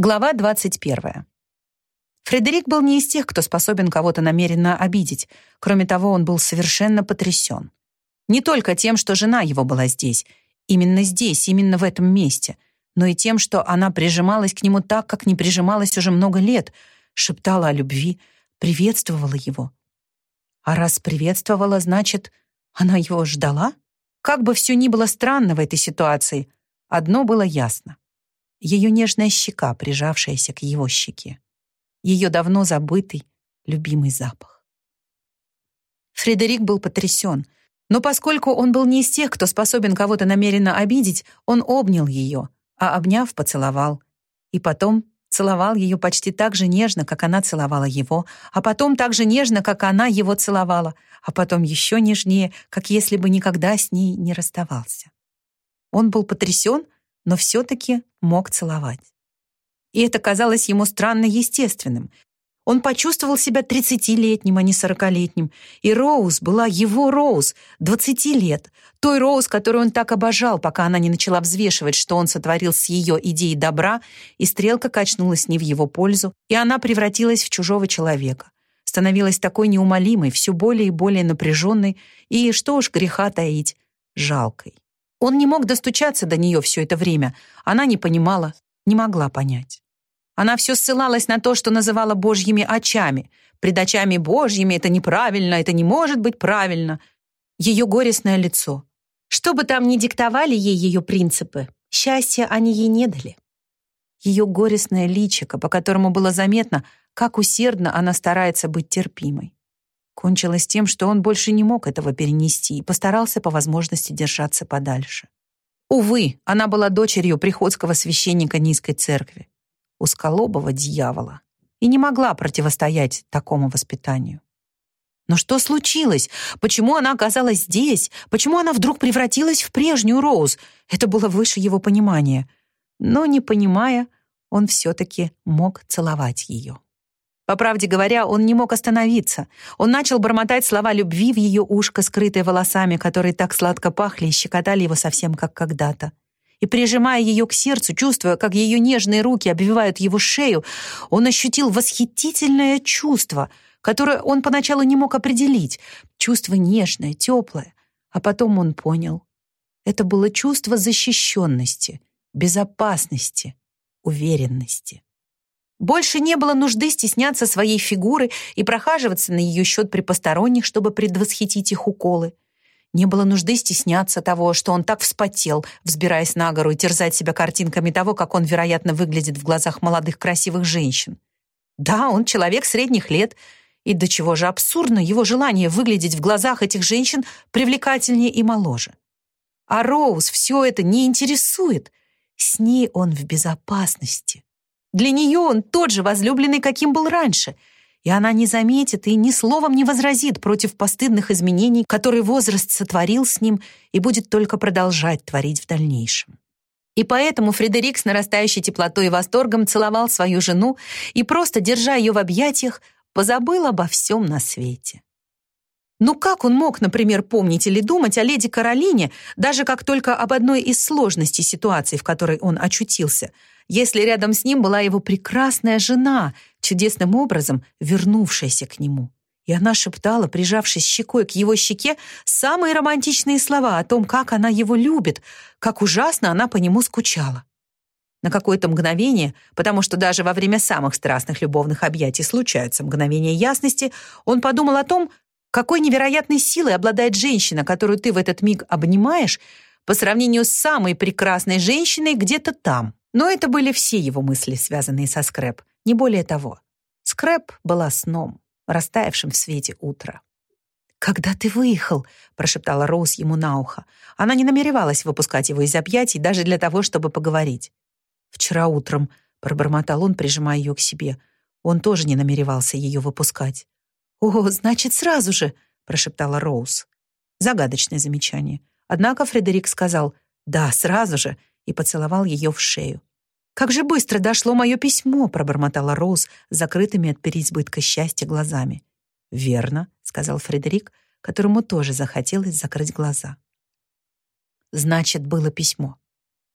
Глава 21. Фредерик был не из тех, кто способен кого-то намеренно обидеть. Кроме того, он был совершенно потрясен. Не только тем, что жена его была здесь, именно здесь, именно в этом месте, но и тем, что она прижималась к нему так, как не прижималась уже много лет, шептала о любви, приветствовала его. А раз приветствовала, значит, она его ждала? Как бы все ни было странно в этой ситуации, одно было ясно ее нежная щека, прижавшаяся к его щеке, ее давно забытый, любимый запах. Фредерик был потрясен, но поскольку он был не из тех, кто способен кого-то намеренно обидеть, он обнял ее, а обняв, поцеловал. И потом целовал ее почти так же нежно, как она целовала его, а потом так же нежно, как она его целовала, а потом еще нежнее, как если бы никогда с ней не расставался. Он был потрясен, но все-таки мог целовать. И это казалось ему странно естественным. Он почувствовал себя тридцатилетним, а не сорокалетним. И Роуз была его Роуз, двадцати лет. Той Роуз, которую он так обожал, пока она не начала взвешивать, что он сотворил с ее идеей добра, и стрелка качнулась не в его пользу, и она превратилась в чужого человека. Становилась такой неумолимой, все более и более напряженной и, что уж греха таить, жалкой. Он не мог достучаться до нее все это время. Она не понимала, не могла понять. Она все ссылалась на то, что называла божьими очами. Пред очами божьими это неправильно, это не может быть правильно. Ее горестное лицо. Что бы там ни диктовали ей ее принципы, счастья они ей не дали. Ее горестное личико, по которому было заметно, как усердно она старается быть терпимой. Кончилось тем, что он больше не мог этого перенести и постарался по возможности держаться подальше. Увы, она была дочерью приходского священника низкой церкви, усколобого дьявола, и не могла противостоять такому воспитанию. Но что случилось? Почему она оказалась здесь? Почему она вдруг превратилась в прежнюю Роуз? Это было выше его понимания. Но, не понимая, он все-таки мог целовать ее. По правде говоря, он не мог остановиться. Он начал бормотать слова любви в ее ушко, скрытое волосами, которые так сладко пахли и щекотали его совсем как когда-то. И прижимая ее к сердцу, чувствуя, как ее нежные руки обвивают его шею, он ощутил восхитительное чувство, которое он поначалу не мог определить. Чувство нежное, теплое. А потом он понял. Это было чувство защищенности, безопасности, уверенности. Больше не было нужды стесняться своей фигуры и прохаживаться на ее счет при посторонних, чтобы предвосхитить их уколы. Не было нужды стесняться того, что он так вспотел, взбираясь на гору и терзать себя картинками того, как он, вероятно, выглядит в глазах молодых красивых женщин. Да, он человек средних лет, и до чего же абсурдно его желание выглядеть в глазах этих женщин привлекательнее и моложе. А Роуз все это не интересует. С ней он в безопасности. Для нее он тот же возлюбленный, каким был раньше, и она не заметит и ни словом не возразит против постыдных изменений, которые возраст сотворил с ним и будет только продолжать творить в дальнейшем. И поэтому Фредерик с нарастающей теплотой и восторгом целовал свою жену и, просто держа ее в объятиях, позабыл обо всем на свете. Ну как он мог, например, помнить или думать о леди Каролине, даже как только об одной из сложностей ситуации, в которой он очутился – если рядом с ним была его прекрасная жена, чудесным образом вернувшаяся к нему. И она шептала, прижавшись щекой к его щеке, самые романтичные слова о том, как она его любит, как ужасно она по нему скучала. На какое-то мгновение, потому что даже во время самых страстных любовных объятий случаются мгновения ясности, он подумал о том, какой невероятной силой обладает женщина, которую ты в этот миг обнимаешь, по сравнению с самой прекрасной женщиной где-то там. Но это были все его мысли, связанные со Скрэп, не более того. Скрэп была сном, растаявшим в свете утра. «Когда ты выехал?» — прошептала Роуз ему на ухо. Она не намеревалась выпускать его из объятий даже для того, чтобы поговорить. «Вчера утром», — пробормотал он, прижимая ее к себе. Он тоже не намеревался ее выпускать. «О, значит, сразу же!» — прошептала Роуз. Загадочное замечание. Однако Фредерик сказал «да, сразу же», и поцеловал ее в шею. «Как же быстро дошло мое письмо!» — пробормотала Роуз закрытыми от переизбытка счастья глазами. «Верно», — сказал Фредерик, которому тоже захотелось закрыть глаза. «Значит, было письмо.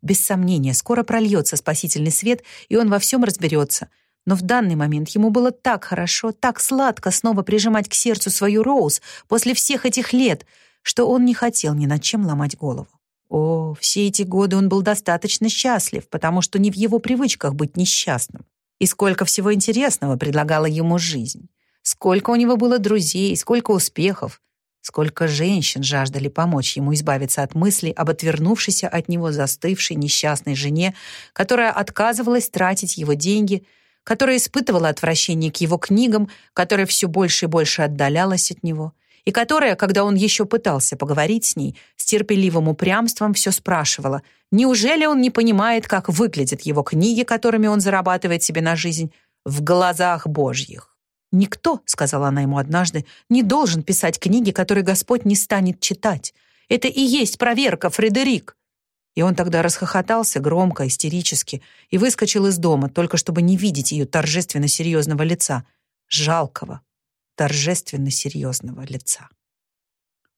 Без сомнения, скоро прольется спасительный свет, и он во всем разберется. Но в данный момент ему было так хорошо, так сладко снова прижимать к сердцу свою Роуз после всех этих лет, что он не хотел ни над чем ломать голову. О, все эти годы он был достаточно счастлив, потому что не в его привычках быть несчастным. И сколько всего интересного предлагала ему жизнь. Сколько у него было друзей, сколько успехов. Сколько женщин жаждали помочь ему избавиться от мысли об отвернувшейся от него застывшей несчастной жене, которая отказывалась тратить его деньги, которая испытывала отвращение к его книгам, которая все больше и больше отдалялась от него — и которая, когда он еще пытался поговорить с ней, с терпеливым упрямством все спрашивала, неужели он не понимает, как выглядят его книги, которыми он зарабатывает себе на жизнь, в глазах Божьих. «Никто, — сказала она ему однажды, — не должен писать книги, которые Господь не станет читать. Это и есть проверка, Фредерик!» И он тогда расхохотался громко, истерически, и выскочил из дома, только чтобы не видеть ее торжественно серьезного лица, жалкого, торжественно серьезного лица.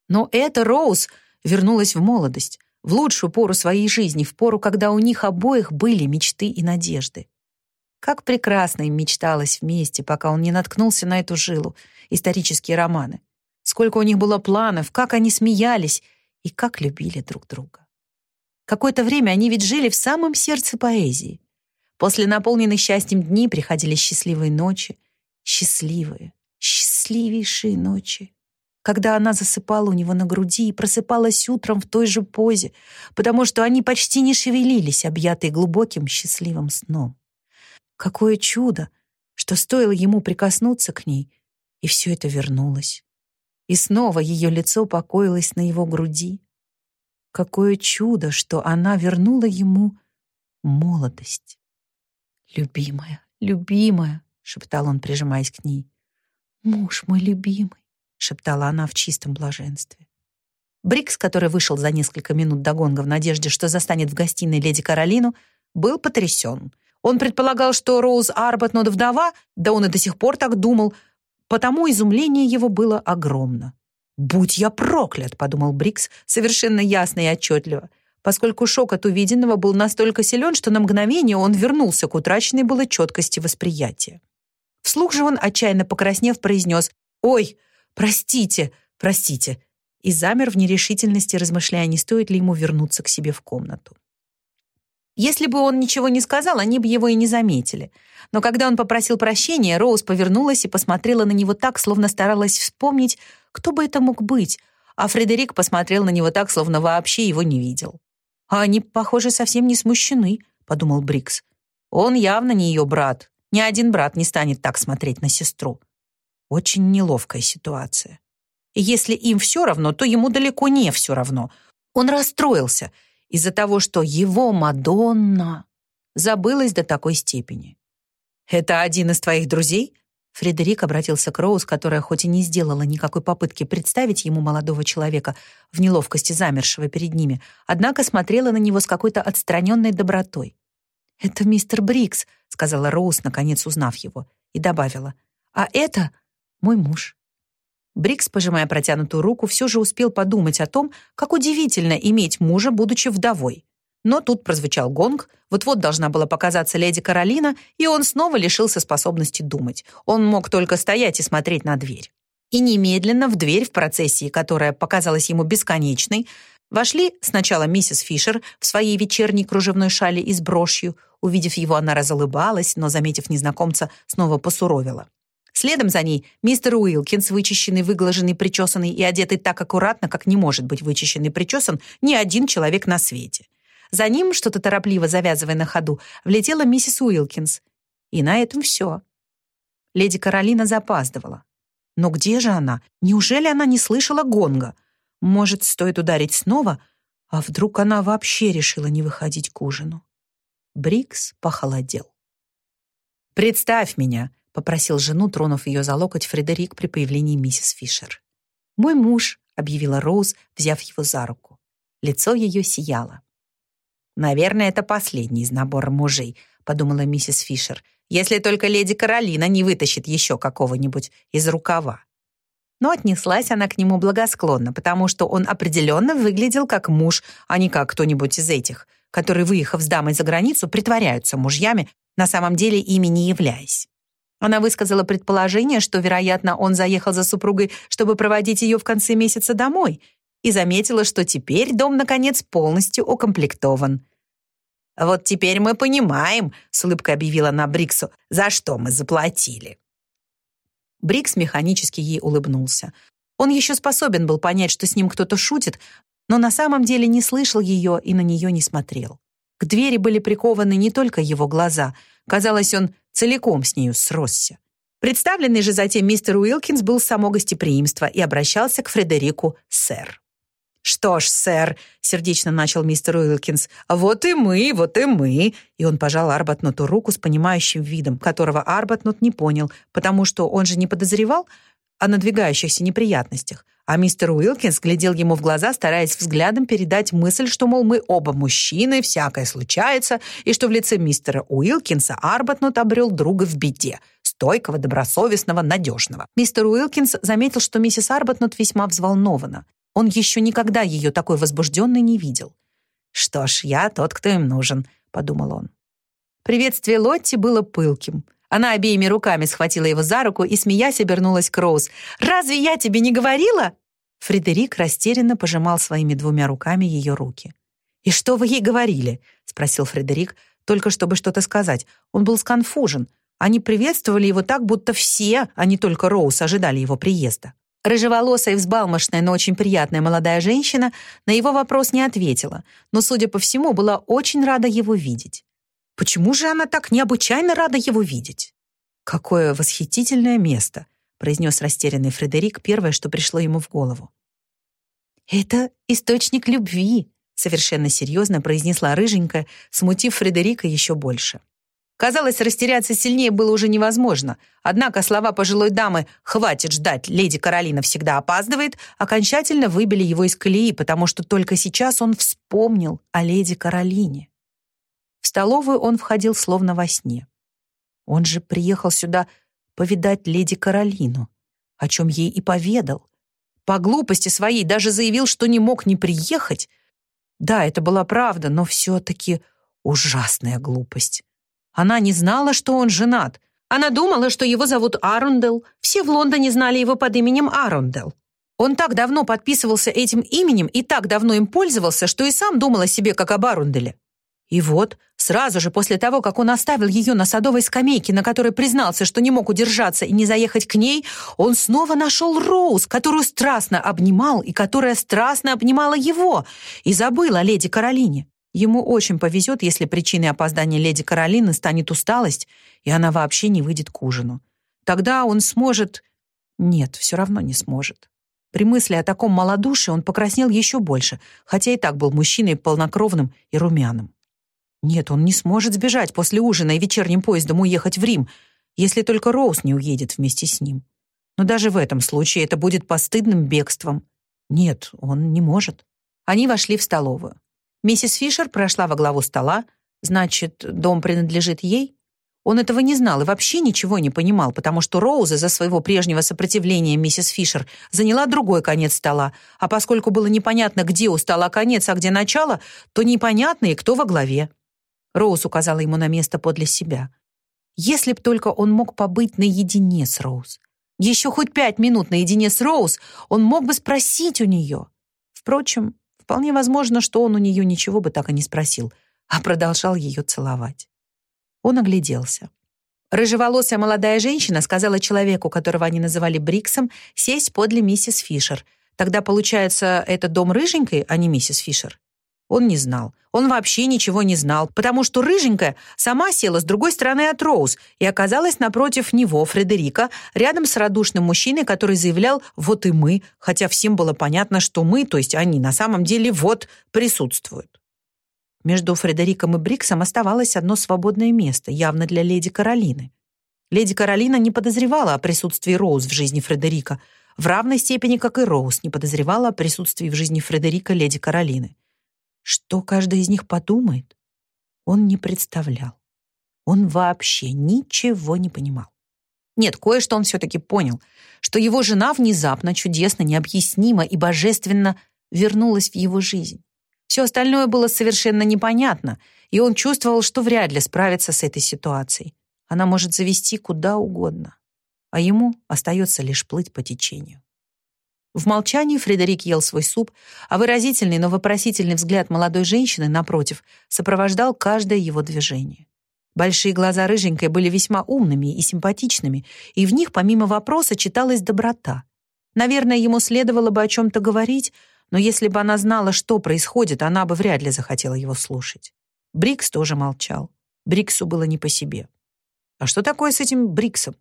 Но эта Роуз вернулась в молодость, в лучшую пору своей жизни, в пору, когда у них обоих были мечты и надежды. Как прекрасно им мечталось вместе, пока он не наткнулся на эту жилу, исторические романы. Сколько у них было планов, как они смеялись и как любили друг друга. Какое-то время они ведь жили в самом сердце поэзии. После наполненных счастьем дней приходили счастливые ночи. Счастливые, счастливейшие ночи, когда она засыпала у него на груди и просыпалась утром в той же позе, потому что они почти не шевелились, объятые глубоким счастливым сном. Какое чудо, что стоило ему прикоснуться к ней, и все это вернулось. И снова ее лицо покоилось на его груди. Какое чудо, что она вернула ему молодость. «Любимая, любимая», — шептал он, прижимаясь к ней, «Муж мой любимый», — шептала она в чистом блаженстве. Брикс, который вышел за несколько минут до гонга в надежде, что застанет в гостиной леди Каролину, был потрясен. Он предполагал, что Роуз Арбатнот вдова, да он и до сих пор так думал, потому изумление его было огромно. «Будь я проклят!» — подумал Брикс совершенно ясно и отчетливо, поскольку шок от увиденного был настолько силен, что на мгновение он вернулся к утраченной было четкости восприятия. Вслух же он, отчаянно покраснев, произнес «Ой, простите, простите!» и замер в нерешительности, размышляя, не стоит ли ему вернуться к себе в комнату. Если бы он ничего не сказал, они бы его и не заметили. Но когда он попросил прощения, Роуз повернулась и посмотрела на него так, словно старалась вспомнить, кто бы это мог быть, а Фредерик посмотрел на него так, словно вообще его не видел. «А они, похоже, совсем не смущены», — подумал Брикс. «Он явно не ее брат, ни один брат не станет так смотреть на сестру. Очень неловкая ситуация. Если им все равно, то ему далеко не все равно. Он расстроился из-за того, что его Мадонна забылась до такой степени. «Это один из твоих друзей?» Фредерик обратился к Роуз, которая хоть и не сделала никакой попытки представить ему молодого человека в неловкости замершего перед ними, однако смотрела на него с какой-то отстраненной добротой. «Это мистер Брикс», — сказала Роуз, наконец узнав его, и добавила. «А это мой муж». Брикс, пожимая протянутую руку, все же успел подумать о том, как удивительно иметь мужа, будучи вдовой. Но тут прозвучал гонг, вот-вот должна была показаться леди Каролина, и он снова лишился способности думать. Он мог только стоять и смотреть на дверь. И немедленно в дверь в процессии, которая показалась ему бесконечной, Вошли сначала миссис Фишер в своей вечерней кружевной шале и с брошью. Увидев его, она разулыбалась, но, заметив незнакомца, снова посуровила. Следом за ней мистер Уилкинс, вычищенный, выглаженный, причесанный и одетый так аккуратно, как не может быть вычищенный причесан ни один человек на свете. За ним, что-то торопливо завязывая на ходу, влетела миссис Уилкинс. И на этом все. Леди Каролина запаздывала. Но где же она? Неужели она не слышала гонга? Может, стоит ударить снова? А вдруг она вообще решила не выходить к ужину? Брикс похолодел. «Представь меня», — попросил жену, тронув ее за локоть Фредерик при появлении миссис Фишер. «Мой муж», — объявила Роуз, взяв его за руку. Лицо ее сияло. «Наверное, это последний из набора мужей», — подумала миссис Фишер, «если только леди Каролина не вытащит еще какого-нибудь из рукава» но отнеслась она к нему благосклонно, потому что он определенно выглядел как муж, а не как кто-нибудь из этих, которые, выехав с дамой за границу, притворяются мужьями, на самом деле ими не являясь. Она высказала предположение, что, вероятно, он заехал за супругой, чтобы проводить ее в конце месяца домой, и заметила, что теперь дом, наконец, полностью укомплектован. «Вот теперь мы понимаем», — с улыбкой объявила она Бриксу, «за что мы заплатили». Брикс механически ей улыбнулся. Он еще способен был понять, что с ним кто-то шутит, но на самом деле не слышал ее и на нее не смотрел. К двери были прикованы не только его глаза. Казалось, он целиком с нею сросся. Представленный же затем мистер Уилкинс был само гостеприимство и обращался к Фредерику «сэр». «Что ж, сэр», — сердечно начал мистер Уилкинс, «вот и мы, вот и мы». И он пожал Арбатнуту руку с понимающим видом, которого Арбатнут не понял, потому что он же не подозревал о надвигающихся неприятностях. А мистер Уилкинс глядел ему в глаза, стараясь взглядом передать мысль, что, мол, мы оба мужчины, всякое случается, и что в лице мистера Уилкинса Арбатнут обрел друга в беде, стойкого, добросовестного, надежного. Мистер Уилкинс заметил, что миссис Арбатнут весьма взволнована. Он еще никогда ее такой возбужденной не видел. «Что ж, я тот, кто им нужен», — подумал он. Приветствие Лотти было пылким. Она обеими руками схватила его за руку и, смеясь, обернулась к Роуз. «Разве я тебе не говорила?» Фредерик растерянно пожимал своими двумя руками ее руки. «И что вы ей говорили?» — спросил Фредерик, только чтобы что-то сказать. Он был сконфужен. Они приветствовали его так, будто все, а не только Роуз, ожидали его приезда. Рыжеволосая взбалмошная, но очень приятная молодая женщина на его вопрос не ответила, но, судя по всему, была очень рада его видеть. Почему же она так необычайно рада его видеть? «Какое восхитительное место!» произнес растерянный Фредерик первое, что пришло ему в голову. «Это источник любви», совершенно серьезно произнесла рыженькая, смутив Фредерика еще больше. Казалось, растеряться сильнее было уже невозможно. Однако слова пожилой дамы «хватит ждать, леди Каролина всегда опаздывает» окончательно выбили его из колеи, потому что только сейчас он вспомнил о леди Каролине. В столовую он входил словно во сне. Он же приехал сюда повидать леди Каролину, о чем ей и поведал. По глупости своей даже заявил, что не мог не приехать. Да, это была правда, но все-таки ужасная глупость. Она не знала, что он женат. Она думала, что его зовут Арундел. Все в Лондоне знали его под именем Арундел. Он так давно подписывался этим именем и так давно им пользовался, что и сам думал о себе как об Арунделе. И вот, сразу же после того, как он оставил ее на садовой скамейке, на которой признался, что не мог удержаться и не заехать к ней, он снова нашел Роуз, которую страстно обнимал и которая страстно обнимала его, и забыл о леди Каролине. Ему очень повезет, если причиной опоздания леди Каролины станет усталость, и она вообще не выйдет к ужину. Тогда он сможет... Нет, все равно не сможет. При мысли о таком малодушии он покраснел еще больше, хотя и так был мужчиной полнокровным и румяным. Нет, он не сможет сбежать после ужина и вечерним поездом уехать в Рим, если только Роуз не уедет вместе с ним. Но даже в этом случае это будет постыдным бегством. Нет, он не может. Они вошли в столовую. Миссис Фишер прошла во главу стола. Значит, дом принадлежит ей? Он этого не знал и вообще ничего не понимал, потому что Роуза за своего прежнего сопротивления миссис Фишер заняла другой конец стола, а поскольку было непонятно, где у стола конец, а где начало, то непонятно и кто во главе. Роуз указала ему на место подле себя. Если б только он мог побыть наедине с Роуз. Еще хоть пять минут наедине с Роуз он мог бы спросить у нее. Впрочем, Вполне возможно, что он у нее ничего бы так и не спросил, а продолжал ее целовать. Он огляделся. Рыжеволосая молодая женщина сказала человеку, которого они называли Бриксом, сесть подле миссис Фишер. Тогда, получается, это дом рыженькой, а не миссис Фишер. Он не знал. Он вообще ничего не знал, потому что рыженькая сама села с другой стороны от Роуз и оказалась напротив него, Фредерика, рядом с радушным мужчиной, который заявлял «вот и мы», хотя всем было понятно, что мы, то есть они, на самом деле вот присутствуют. Между Фредериком и Бриксом оставалось одно свободное место, явно для леди Каролины. Леди Каролина не подозревала о присутствии Роуз в жизни Фредерика, в равной степени, как и Роуз не подозревала о присутствии в жизни Фредерика леди Каролины. Что каждый из них подумает, он не представлял. Он вообще ничего не понимал. Нет, кое-что он все-таки понял, что его жена внезапно, чудесно, необъяснимо и божественно вернулась в его жизнь. Все остальное было совершенно непонятно, и он чувствовал, что вряд ли справится с этой ситуацией. Она может завести куда угодно, а ему остается лишь плыть по течению. В молчании Фредерик ел свой суп, а выразительный, но вопросительный взгляд молодой женщины, напротив, сопровождал каждое его движение. Большие глаза рыженькой были весьма умными и симпатичными, и в них, помимо вопроса, читалась доброта. Наверное, ему следовало бы о чем-то говорить, но если бы она знала, что происходит, она бы вряд ли захотела его слушать. Брикс тоже молчал. Бриксу было не по себе. А что такое с этим Бриксом?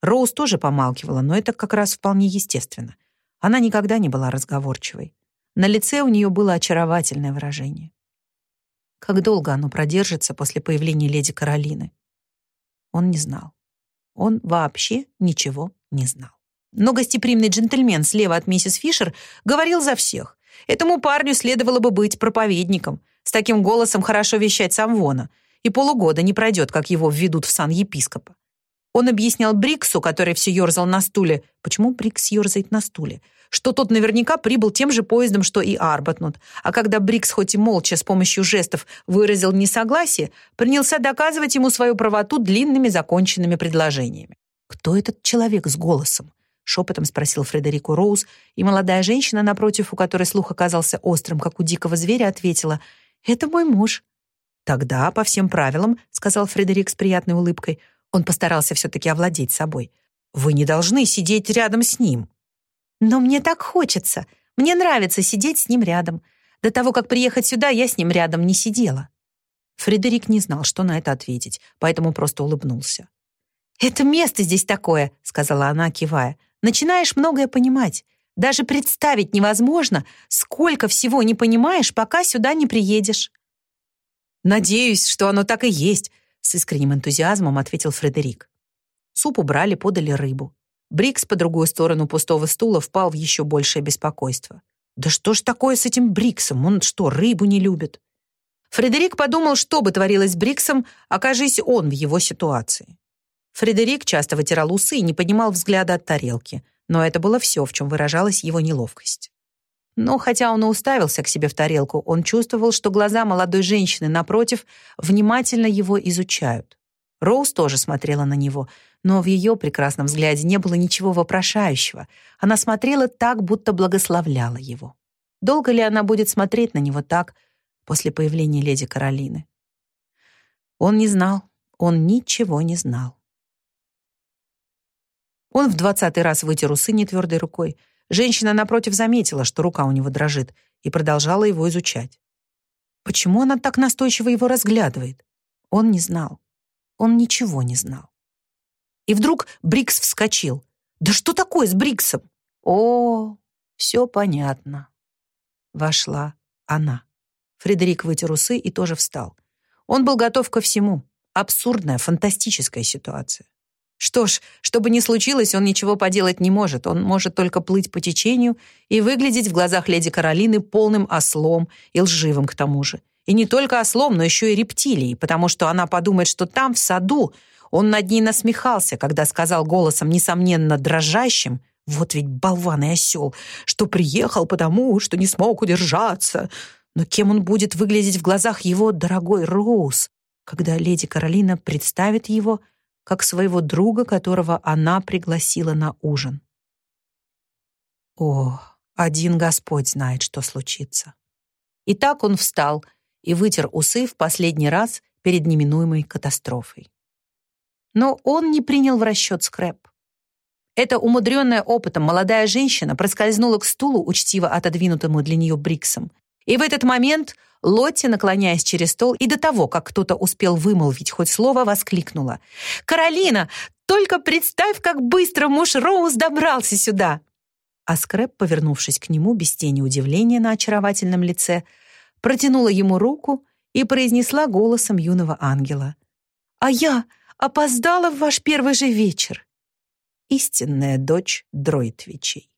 Роуз тоже помалкивала, но это как раз вполне естественно. Она никогда не была разговорчивой. На лице у нее было очаровательное выражение. Как долго оно продержится после появления леди Каролины? Он не знал. Он вообще ничего не знал. Но гостеприимный джентльмен слева от миссис Фишер говорил за всех. Этому парню следовало бы быть проповедником. С таким голосом хорошо вещать сам Вона. И полугода не пройдет, как его введут в сан епископа. Он объяснял Бриксу, который все ерзал на стуле. Почему Брикс ерзает на стуле? что тот наверняка прибыл тем же поездом, что и Арбатнут. А когда Брикс хоть и молча с помощью жестов выразил несогласие, принялся доказывать ему свою правоту длинными законченными предложениями. «Кто этот человек с голосом?» — шепотом спросил Фредерико Роуз, и молодая женщина, напротив, у которой слух оказался острым, как у дикого зверя, ответила «Это мой муж». «Тогда, по всем правилам», — сказал Фредерик с приятной улыбкой, он постарался все-таки овладеть собой, «вы не должны сидеть рядом с ним». Но мне так хочется. Мне нравится сидеть с ним рядом. До того, как приехать сюда, я с ним рядом не сидела. Фредерик не знал, что на это ответить, поэтому просто улыбнулся. «Это место здесь такое», — сказала она, кивая. «Начинаешь многое понимать. Даже представить невозможно, сколько всего не понимаешь, пока сюда не приедешь». «Надеюсь, что оно так и есть», — с искренним энтузиазмом ответил Фредерик. Суп убрали, подали рыбу. Брикс по другую сторону пустого стула впал в еще большее беспокойство. «Да что ж такое с этим Бриксом? Он что, рыбу не любит?» Фредерик подумал, что бы творилось с Бриксом, окажись он в его ситуации. Фредерик часто вытирал усы и не поднимал взгляда от тарелки, но это было все, в чем выражалась его неловкость. Но хотя он и уставился к себе в тарелку, он чувствовал, что глаза молодой женщины напротив внимательно его изучают. Роуз тоже смотрела на него, но в ее прекрасном взгляде не было ничего вопрошающего. Она смотрела так, будто благословляла его. Долго ли она будет смотреть на него так после появления леди Каролины? Он не знал, он ничего не знал. Он в двадцатый раз вытер усы нетвердой рукой. Женщина напротив заметила, что рука у него дрожит, и продолжала его изучать. Почему она так настойчиво его разглядывает? Он не знал. Он ничего не знал. И вдруг Брикс вскочил. «Да что такое с Бриксом?» «О, все понятно». Вошла она. Фредерик вытер усы и тоже встал. Он был готов ко всему. Абсурдная, фантастическая ситуация. Что ж, что бы ни случилось, он ничего поделать не может. Он может только плыть по течению и выглядеть в глазах леди Каролины полным ослом и лживым к тому же. И не только ослом, но еще и рептилией, потому что она подумает, что там, в саду, он над ней насмехался, когда сказал голосом, несомненно, дрожащим, «Вот ведь болван и осел, что приехал потому, что не смог удержаться». Но кем он будет выглядеть в глазах его дорогой Роуз, когда леди Каролина представит его как своего друга, которого она пригласила на ужин? О, один Господь знает, что случится. И так он встал и вытер усы в последний раз перед неминуемой катастрофой но он не принял в расчет скрэп. Эта умудренная опытом молодая женщина проскользнула к стулу, учтиво отодвинутому для нее Бриксом. И в этот момент Лотти, наклоняясь через стол, и до того, как кто-то успел вымолвить хоть слово, воскликнула. «Каролина, только представь, как быстро муж Роуз добрался сюда!» А Скрэп, повернувшись к нему без тени удивления на очаровательном лице, протянула ему руку и произнесла голосом юного ангела. «А я опоздала в ваш первый же вечер. Истинная дочь Дройтвичей.